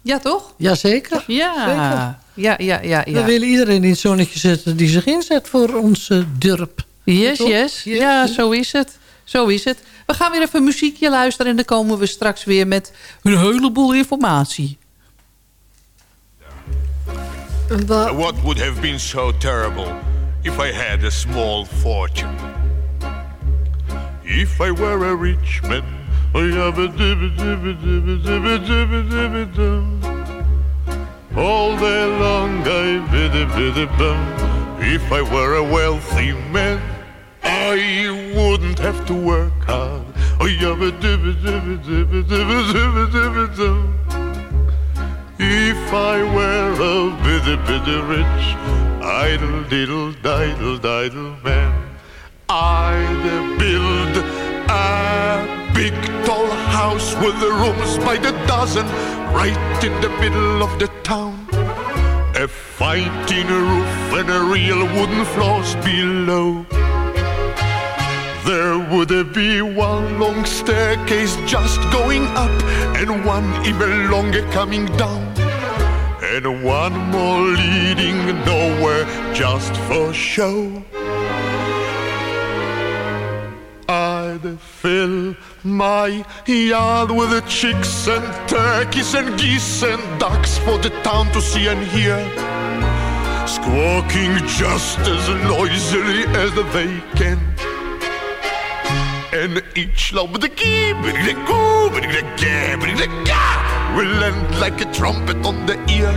Ja, toch? Jazeker. Ja. Zeker. Ja, ja, ja, ja. We willen iedereen in het zonnetje zetten die zich inzet voor onze durp. Yes, yes, yes. Ja, zo is het. Zo is het. We gaan weer even muziekje luisteren en dan komen we straks weer met een heleboel informatie. What would have been so terrible if I had a small fortune? If I were a rich man, I have a. All day long I. If I were a wealthy man, I wouldn't have to work hard. Oh, yabba. If I were a bitty bitty rich, idle diddle diddle diddle man, I'd build a big tall house with the rooms by the dozen, right in the middle of the town. A fighting roof and a real wooden floors below. There would be one long staircase just going up and one even longer coming down. And one more leading nowhere just for show. I'd fill my yard with chicks and turkeys and geese and ducks for the town to see and hear. Squawking just as noisily as they can. And each with the key, will end like a trumpet on the ear.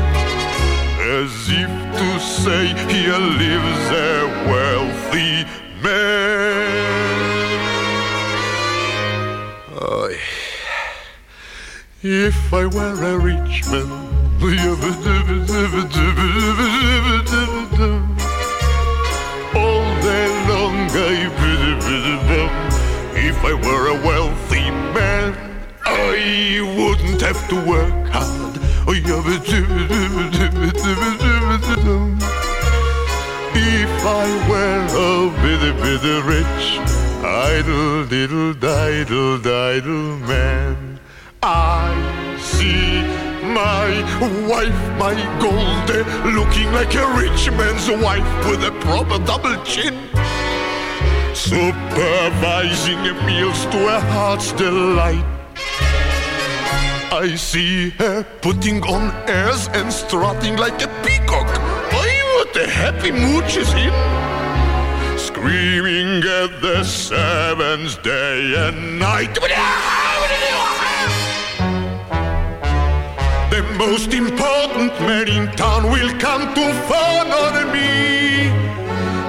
As if to say, here lives a wealthy man. If I were a rich man, I wouldn't have to work hard. If I were a bitty bitty rich, idle diddle diddle diddle man, I see my wife, my Goldie, looking like a rich man's wife with a proper double chin supervising meals to her heart's delight. I see her putting on airs and strutting like a peacock. Oh, what a happy mood she's in. Screaming at the seventh day and night. The most important man in town will come to honor me.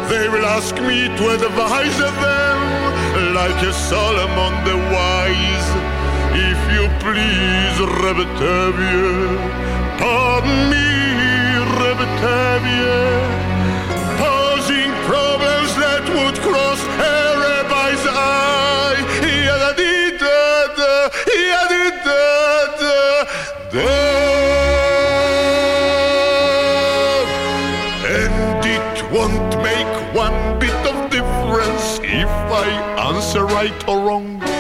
They will ask me to advise them like a Solomon the wise. Please, Rebetavia, pardon me, Rebetavia, posing problems that would cross a rabbi's eye. Yada-dee-da-da, yada-dee-da-da. And it won't make one bit of difference if I answer right or wrong.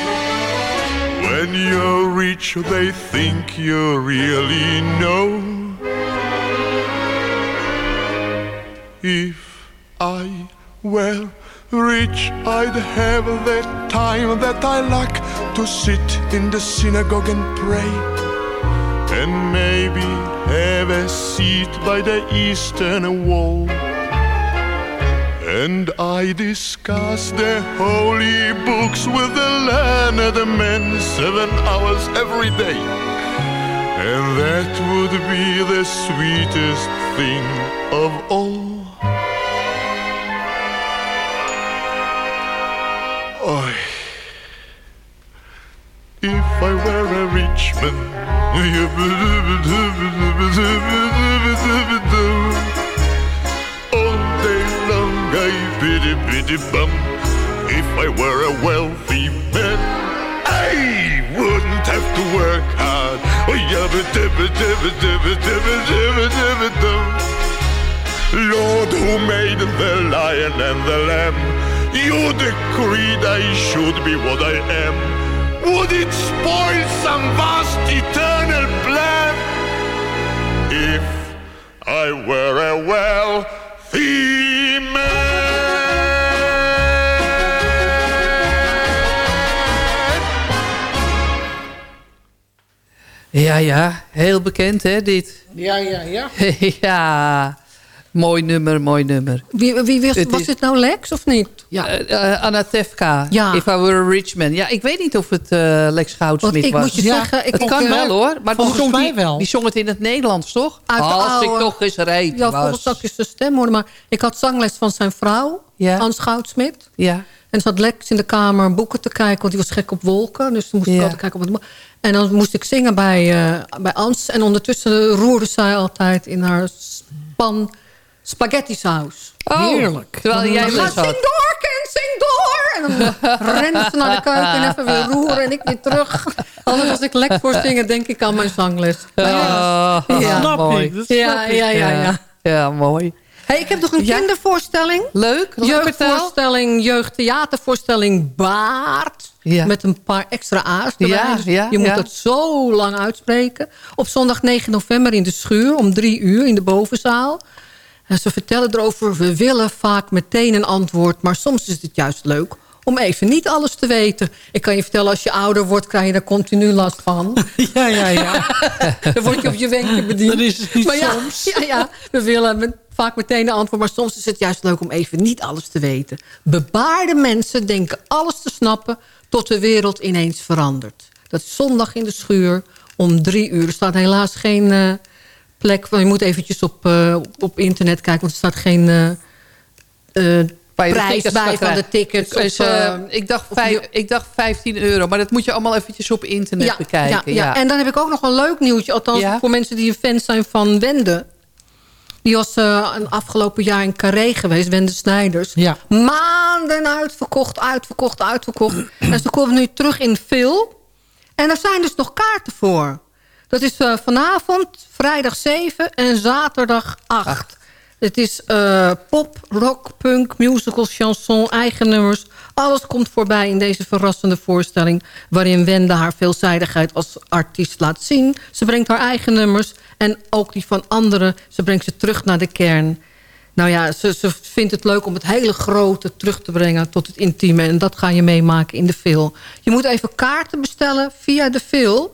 When you're rich, they think you really know. If I were rich, I'd have the time that I lack to sit in the synagogue and pray. And maybe have a seat by the eastern wall. And I discuss the holy books with the learned men seven hours every day. And that would be the sweetest thing of all. Oy. If I were a rich man, Biddy biddy bum. If I were a wealthy man, I wouldn't have to work hard. Oh, yabba dabba dabba dabba dabba dabba dabba dum. Lord, who made the lion and the lamb? You decreed I should be what I am. Would it spoil some vast eternal plan if I were a wealthy Ja, ja, heel bekend hè, dit. Ja, ja, ja. ja, mooi nummer, mooi nummer. Wie, wie was, Het was is- het nou Lex of niet? Ja. Anna Tefka, Ja. If I Were a Rich Man. Ja, ik weet niet of het eh, Lex Goudsmit ik was. moet je Ja, zeggen... Ik het kan eh, wel hoor, maar volgens die zong mij die, wel. Die zong het in het Nederlands, toch? Uit Als ik toch eens reed Ja, was. volgens ook is de stem hoorde. Maar ik had zangles van zijn vrouw, Ja. Ans Goudsmit. Ja. En zat Lex in de kamer boeken te kijken, want die was gek op wolken. Dus toen moest ik altijd kijken op het En dan moest ik zingen bij, eh, bij Ans. En ondertussen roerde zij altijd in haar pan spaghetti saus. Oh, Heerlijk. Terwijl jij les zing had. door, kind, zing door! En dan rende ze naar de keuken en even weer roeren en ik weer terug. Anders als ik Lex voor zingen, denk ik aan mijn zangles. Maar ja, Ja. Snap mooi. ik, ja, ja, ja, ja. Ja, mooi. Hey, ik heb nog een Ja. kindervoorstelling. Leuk. Jeugdvoorstelling, jeugdtheatervoorstelling Baard. Ja. Met een paar extra A's erbij. Ja, Dus ja, je moet dat zo lang uitspreken. Op zondag 9 november in de schuur om drie uur in de bovenzaal. En ze vertellen erover, we willen vaak meteen een antwoord... maar soms is het juist leuk om even niet alles te weten. Ik kan je vertellen, als je ouder wordt, krijg je daar continu last van. Ja, ja, ja. Dan word je op je wenken bediend. Dat is het niet maar ja, soms. Ja, ja, we willen vaak meteen een antwoord. Maar soms is het juist leuk om even niet alles te weten. Bebaarde mensen denken alles te snappen... tot de wereld ineens verandert. Dat is zondag in de schuur om drie uur. Er staat helaas geen eh, plek. Je moet eventjes op, eh, op internet kijken. Want er staat geen eh, de prijs bij van de tickets. Dus, of, eh, eh, ik, dacht vijf, ik dacht 15 euro, maar dat moet je allemaal eventjes op internet bekijken. Ja, ja. en dan heb ik ook nog een leuk nieuwtje. Althans, voor mensen die een fan zijn van Wende. Die was eh, een afgelopen jaar in Carré geweest, Wende Snijders. Maanden uitverkocht, uitverkocht, uitverkocht. en ze komen nu terug in Phil. En er zijn dus nog kaarten voor. Dat is vanavond, vrijdag 7 en zaterdag 8. Het is eh, pop, rock, punk, musical, chanson, eigen nummers. Alles komt voorbij in deze verrassende voorstelling... waarin Wende haar veelzijdigheid als artiest laat zien. Ze brengt haar eigen nummers en ook die van anderen. Ze brengt ze terug naar de kern. Nou ja, ze, vindt het leuk om het hele grote terug te brengen tot het intieme. En dat ga je meemaken in de film. Je moet even kaarten bestellen via de film.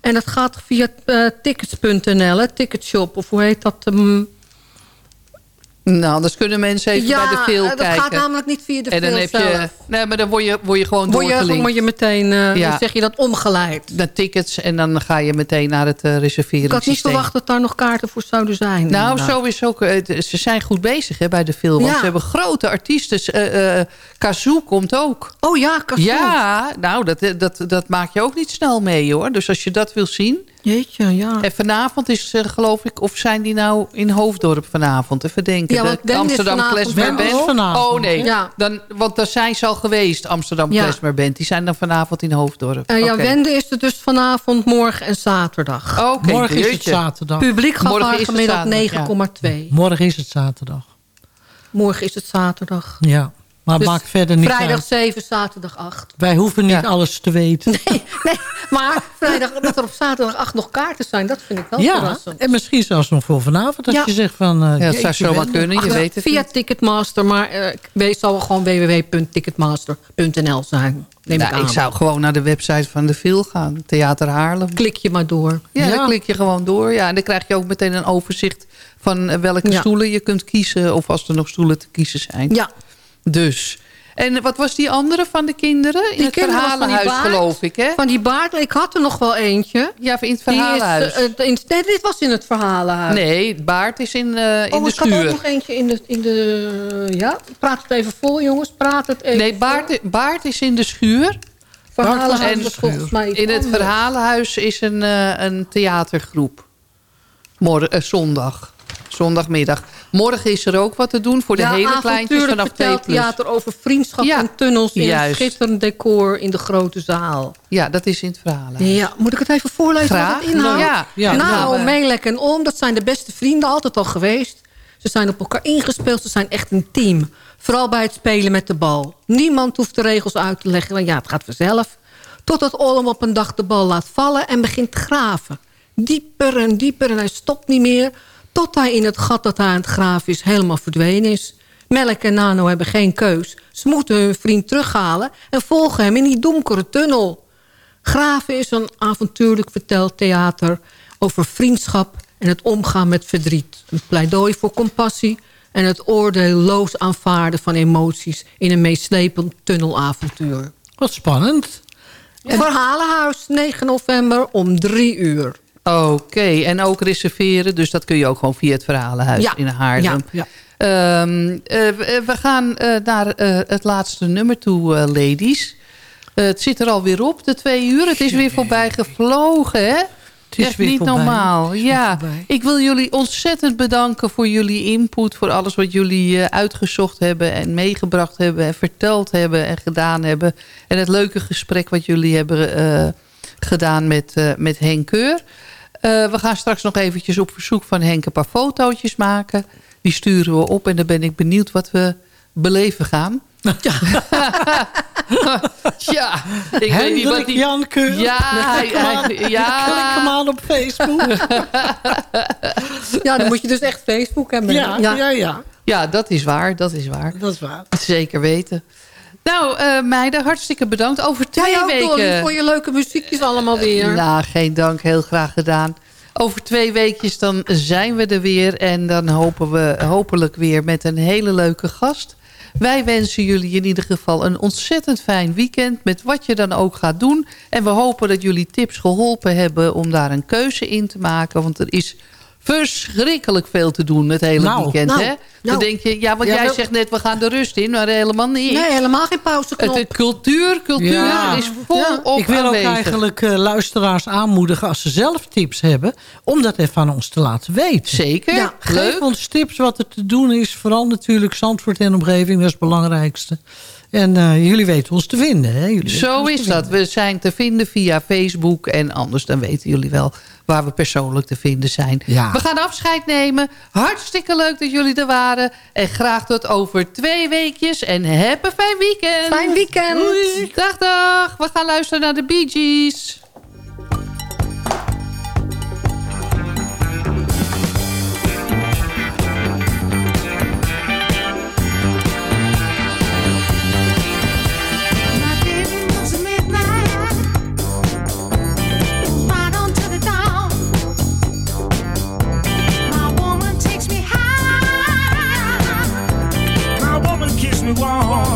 En dat gaat via eh, tickets.nl, ticketshop. Of hoe heet dat? ehm, Nou, anders kunnen mensen even ja, bij de film dat kijken. gaat namelijk niet via de en dan film heb je. Nee, maar dan word je, word je gewoon Word je, doorgelinkt. word je meteen, eh, Ja. zeg je dat omgeleid. Naar tickets en dan ga je meteen naar het uh, reserveren. Ik had niet verwacht dat daar nog kaarten voor zouden zijn. Nou, inderdaad. zo is ook. eh, Ze zijn goed bezig hè, bij de film. Want Ja. ze hebben grote artiesten. eh eh, Kazoo komt ook. Oh ja, Kazoo. Ja, nou, dat, dat, dat maak je ook niet snel mee hoor. Dus als je dat wil zien. Jeetje, ja. En vanavond is, eh, geloof ik, of zijn die nou in Hoofddorp vanavond? Even denken. Ja, want de Amsterdam is Band. vanavond. Oh nee, Ja. dan, want daar zijn ze al geweest, Amsterdam Ja. Klezmer Band. Die zijn dan vanavond in Hoofddorp. Eh, ja. Wende is het dus vanavond, morgen en zaterdag. Oké, Morgen is het zaterdag. Publiek gaat Morgen zaterdag, 9,2. Morgen is het zaterdag. Morgen is het zaterdag. Ja, maar Dus maakt verder niet Vrijdag uit. 7, zaterdag 8. Wij hoeven niet alles te weten. Nee, nee, maar vrijdag, dat er op zaterdag 8 nog kaarten zijn, dat vind ik wel ja, verrassend. en misschien zelfs nog voor vanavond. Als Ja. je zegt van... eh, Ja, dat zou zomaar kunnen, je Ach, weet het via niet. Ticketmaster, maar eh wees zal gewoon www.ticketmaster.nl zijn. Neem Nou, ik aan. ik zou gewoon naar de website van de Phil gaan. Theater Haarlem. Klik je maar door. Ja, Ja. dan klik je gewoon door. Ja, en dan krijg je ook meteen een overzicht van eh, welke Ja. stoelen je kunt kiezen. Of als er nog stoelen te kiezen zijn. Ja, Dus. En wat was die andere van de kinderen? In Die het verhalenhuis baard. geloof ik, hè? van die baard, ik had er nog wel eentje. Ja, in het Die is, verhalenhuis. eh, eh, in- nee, dit was in het verhalenhuis. nee, het baard is in, eh, in oh, de ik had ook schuur. nog eentje in de, in de... Ja, praat het even vol, jongens. Praat het even Nee, baard, baard is in de schuur. Verhalenhuis En was volgens mij In het verhalenhuis is een, een theatergroep. Morgen, zondag. Zondagmiddag. Morgen is er ook wat te doen voor de ja, hele kleintjes vanaf 2 vertelt plus. theater over vriendschap Ja, en tunnels in juist. een schitterend decor in de grote zaal. Ja, dat is in het verhalenhuis. Ja, moet ik het even voorlezen Graag. wat het inhoudt? Ja, ja. nou, Melek en Om, dat zijn de beste vrienden, altijd al geweest. Ze zijn op elkaar ingespeeld, ze zijn echt een team. Vooral bij het spelen met de bal. Niemand hoeft de regels uit te leggen, want ja, het gaat vanzelf. Totdat Olm op een dag de bal laat vallen en begint te graven. Dieper en dieper en hij stopt niet meer... tot hij in het gat dat hij aan het graven is helemaal verdwenen is. Melk en Nano hebben geen keus. Ze moeten hun vriend terughalen en volgen hem in die donkere tunnel. Graven is een avontuurlijk verteld theater over vriendschap en het omgaan met verdriet. Een pleidooi voor compassie en het oordeelloos aanvaarden van emoties... in een meeslepend tunnelavontuur. Wat spannend. Verhalenhuis, 9 november om 3 uur. Oké, en ook reserveren. Dus dat kun je ook gewoon via het verhalenhuis Ja, in Haarlem. ja, Ehm, eh, we we gaan eh, naar eh, het laatste nummer toe, ladies. Het zit er alweer op, de twee uur. Het is weer voorbij gevlogen, hè? is Echt weer niet voorbij. normaal. Het is weer Ja, ik wil jullie ontzettend bedanken voor jullie input. Voor alles wat jullie eh, uitgezocht hebben en meegebracht hebben. En verteld hebben en gedaan hebben. En het leuke gesprek wat jullie hebben eh, gedaan met, eh, met Henk Keur. Eh, we gaan straks nog eventjes op verzoek van Henk een paar fotootjes maken. Die sturen we op en dan ben ik benieuwd wat we beleven gaan. Ja, ik weet niet Hendrik wat die... Jan Keur. Ja, hij, Klik hem aan. hij- ja. Klik hem aan op Facebook. Ja, dan moet je dus echt Facebook hebben. ja, ja, ja, Ja, dat is waar, dat is waar. Dat is waar. Zeker weten. Nou, eh meiden, hartstikke bedankt. Over twee Jij ook, weken... Dolly, voor je leuke muziekjes allemaal weer. Nou, geen dank. Heel graag gedaan. Over twee weekjes dan zijn we er weer. En dan hopen we hopelijk weer met een hele leuke gast. Wij wensen jullie in ieder geval een ontzettend fijn weekend. Met wat je dan ook gaat doen. En we hopen dat jullie tips geholpen hebben om daar een keuze in te maken. Want er is verschrikkelijk veel te doen het hele Nou, weekend. nou, hè? Dan nou. denk je, ja, want Ja, jij zegt net we gaan de rust in. Maar helemaal niet. Nee, helemaal geen pauzeknop. het cultuur, cultuur Ja. is volop Ik wil ook eigenlijk eh, luisteraars aanmoedigen... als ze zelf tips hebben, om dat even aan ons te laten weten. Zeker, Ja, leuk. Geef ons tips wat er te doen is. Vooral natuurlijk Zandvoort en omgeving, dat is het belangrijkste. En eh, jullie weten ons te vinden. Hè? Jullie Zo is dat. vinden. We zijn te vinden via Facebook. En anders dan weten jullie wel waar we persoonlijk te vinden zijn. Ja. We gaan afscheid nemen. Hartstikke leuk dat jullie er waren. En graag tot over twee weekjes. En heb een fijn weekend. Fijn weekend. Doei. Dag, dag. We gaan luisteren naar de Bee Gees. me want.